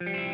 you